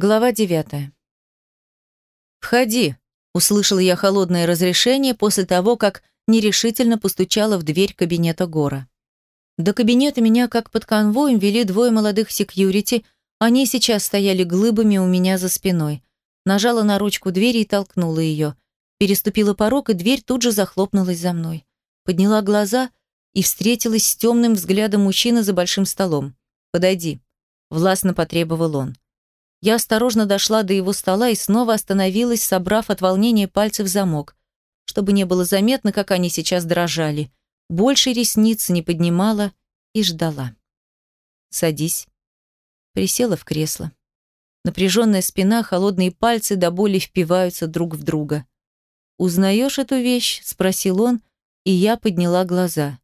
Глава девятая. «Входи», — услышала я холодное разрешение после того, как нерешительно постучала в дверь кабинета Гора. До кабинета меня, как под конвоем, вели двое молодых секьюрити, они сейчас стояли глыбами у меня за спиной. Нажала на ручку двери и толкнула ее. Переступила порог, и дверь тут же захлопнулась за мной. Подняла глаза и встретилась с темным взглядом мужчины за большим столом. «Подойди», — властно потребовал он. Я осторожно дошла до его стола и снова остановилась, собрав от волнения пальцы в замок, чтобы не было заметно, как они сейчас дрожали. Больше ресниц не поднимала и ждала. «Садись». Присела в кресло. Напряженная спина, холодные пальцы до боли впиваются друг в друга. «Узнаешь эту вещь?» – спросил он, и я подняла глаза.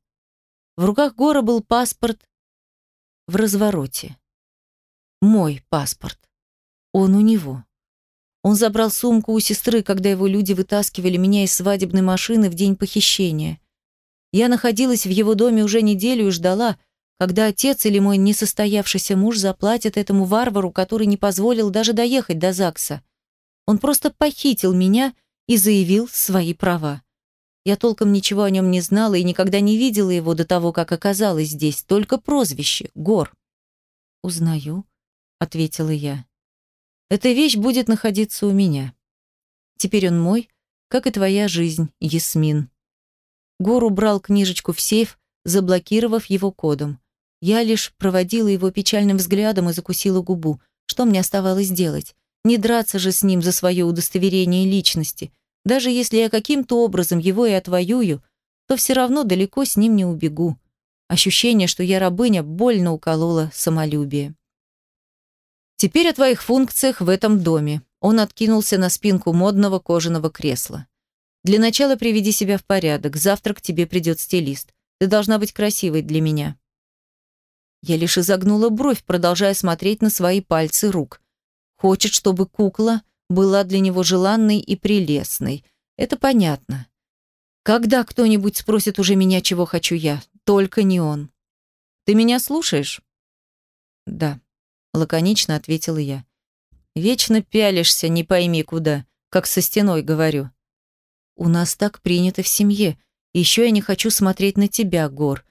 В руках Гора был паспорт в развороте. Мой паспорт. Он у него. Он забрал сумку у сестры, когда его люди вытаскивали меня из свадебной машины в день похищения. Я находилась в его доме уже неделю и ждала, когда отец или мой несостоявшийся муж заплатят этому варвару, который не позволил даже доехать до ЗАГСа. Он просто похитил меня и заявил свои права. Я толком ничего о нем не знала и никогда не видела его до того, как оказалась здесь, только прозвище — Гор. «Узнаю», — ответила я. Эта вещь будет находиться у меня. Теперь он мой, как и твоя жизнь, Ясмин. Гор убрал книжечку в сейф, заблокировав его кодом. Я лишь проводила его печальным взглядом и закусила губу. Что мне оставалось делать? Не драться же с ним за свое удостоверение личности. Даже если я каким-то образом его и отвоюю, то все равно далеко с ним не убегу. Ощущение, что я рабыня, больно укололо самолюбие. Теперь о твоих функциях в этом доме. Он откинулся на спинку модного кожаного кресла. Для начала приведи себя в порядок. Завтра к тебе придет стилист. Ты должна быть красивой для меня. Я лишь изогнула бровь, продолжая смотреть на свои пальцы рук. Хочет, чтобы кукла была для него желанной и прелестной. Это понятно. Когда кто-нибудь спросит уже меня, чего хочу я, только не он. Ты меня слушаешь? Да лаконично ответила я. Вечно пялишься, не пойми куда, как со стеной говорю. У нас так принято в семье. Еще я не хочу смотреть на тебя, Гор.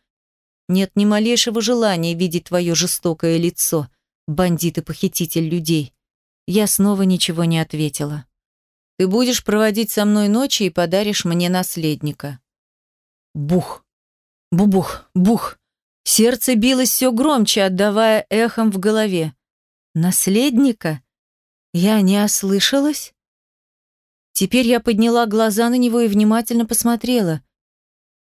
Нет ни малейшего желания видеть твое жестокое лицо, бандит и похититель людей. Я снова ничего не ответила. Ты будешь проводить со мной ночи и подаришь мне наследника. Бух. Бубух, бух. Сердце билось все громче, отдавая эхом в голове. «Наследника? Я не ослышалась?» Теперь я подняла глаза на него и внимательно посмотрела.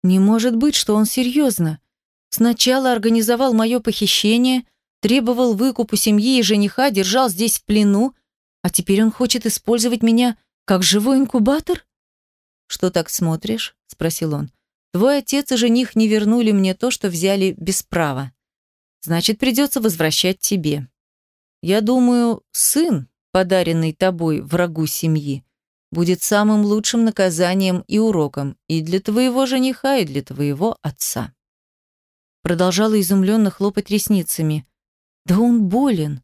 Не может быть, что он серьезно. Сначала организовал мое похищение, требовал выкупу семьи и жениха, держал здесь в плену, а теперь он хочет использовать меня как живой инкубатор? «Что так смотришь?» – спросил он. Твой отец и жених не вернули мне то, что взяли без права. Значит, придется возвращать тебе. Я думаю, сын, подаренный тобой врагу семьи, будет самым лучшим наказанием и уроком и для твоего жениха, и для твоего отца. Продолжала изумленно хлопать ресницами. Да он болен.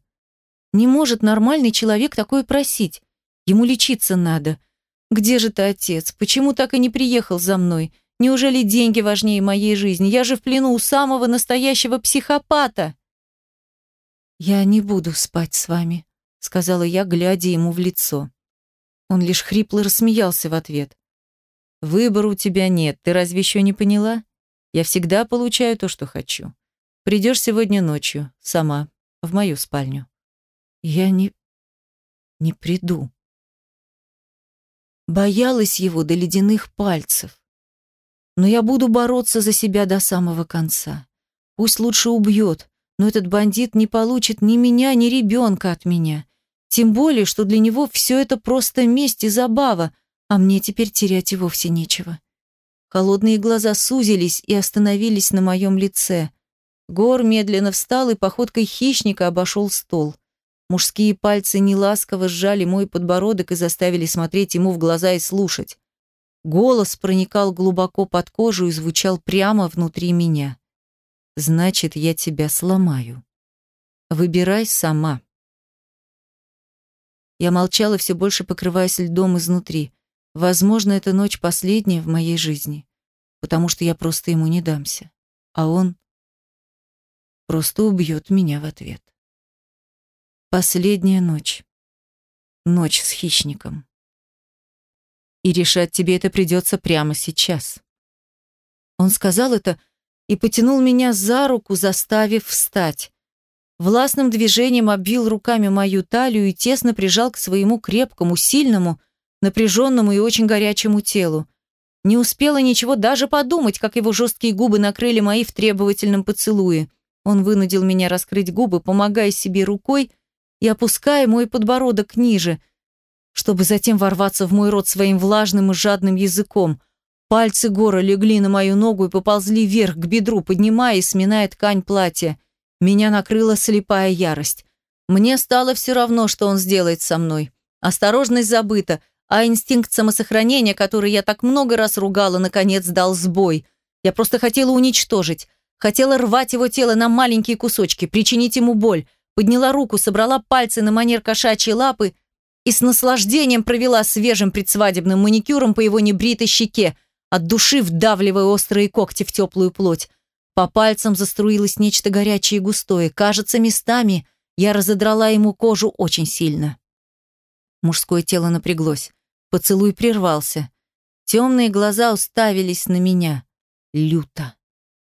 Не может нормальный человек такое просить. Ему лечиться надо. Где же ты, отец? Почему так и не приехал за мной? Неужели деньги важнее моей жизни? Я же в плену у самого настоящего психопата. Я не буду спать с вами, сказала я, глядя ему в лицо. Он лишь хрипло рассмеялся в ответ. Выбора у тебя нет, ты разве еще не поняла? Я всегда получаю то, что хочу. Придешь сегодня ночью, сама, в мою спальню. Я не... не приду. Боялась его до ледяных пальцев. Но я буду бороться за себя до самого конца. Пусть лучше убьет, но этот бандит не получит ни меня, ни ребенка от меня. Тем более, что для него все это просто месть и забава, а мне теперь терять и вовсе нечего. Холодные глаза сузились и остановились на моем лице. Гор медленно встал и походкой хищника обошел стол. Мужские пальцы неласково сжали мой подбородок и заставили смотреть ему в глаза и слушать. Голос проникал глубоко под кожу и звучал прямо внутри меня. «Значит, я тебя сломаю. Выбирай сама». Я молчала, все больше покрываясь льдом изнутри. Возможно, эта ночь последняя в моей жизни, потому что я просто ему не дамся. А он просто убьет меня в ответ. Последняя ночь. Ночь с хищником. И решать тебе это придется прямо сейчас. Он сказал это и потянул меня за руку, заставив встать. Властным движением обвил руками мою талию и тесно прижал к своему крепкому, сильному, напряженному и очень горячему телу. Не успела ничего даже подумать, как его жесткие губы накрыли мои в требовательном поцелуе. Он вынудил меня раскрыть губы, помогая себе рукой и опуская мой подбородок ниже, чтобы затем ворваться в мой рот своим влажным и жадным языком. Пальцы Гора легли на мою ногу и поползли вверх к бедру, поднимая и сминая ткань платья. Меня накрыла слепая ярость. Мне стало все равно, что он сделает со мной. Осторожность забыта, а инстинкт самосохранения, который я так много раз ругала, наконец дал сбой. Я просто хотела уничтожить, Хотела рвать его тело на маленькие кусочки, причинить ему боль. Подняла руку, собрала пальцы на манер кошачьей лапы и с наслаждением провела свежим предсвадебным маникюром по его небритой щеке, от души вдавливая острые когти в теплую плоть. По пальцам заструилось нечто горячее и густое. Кажется, местами я разодрала ему кожу очень сильно. Мужское тело напряглось. Поцелуй прервался. Темные глаза уставились на меня. Люто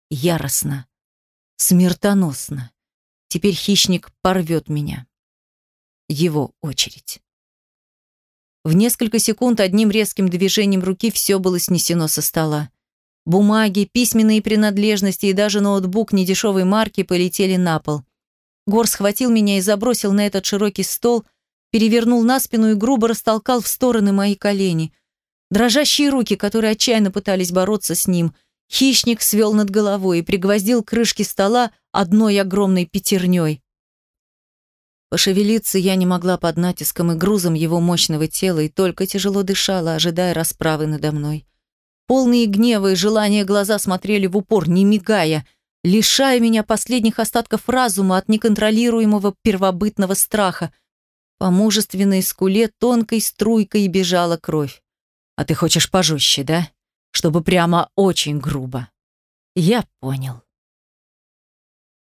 яростно, смертоносно. Теперь хищник порвет меня. Его очередь. В несколько секунд одним резким движением руки все было снесено со стола. Бумаги, письменные принадлежности и даже ноутбук недешевой марки полетели на пол. Гор схватил меня и забросил на этот широкий стол, перевернул на спину и грубо растолкал в стороны мои колени. Дрожащие руки, которые отчаянно пытались бороться с ним – Хищник свел над головой и пригвоздил крышки стола одной огромной пятерней. Пошевелиться я не могла под натиском и грузом его мощного тела и только тяжело дышала, ожидая расправы надо мной. Полные гнева и желания глаза смотрели в упор, не мигая, лишая меня последних остатков разума от неконтролируемого первобытного страха. По мужественной скуле тонкой струйкой бежала кровь. «А ты хочешь пожестче, да?» чтобы прямо очень грубо. Я понял.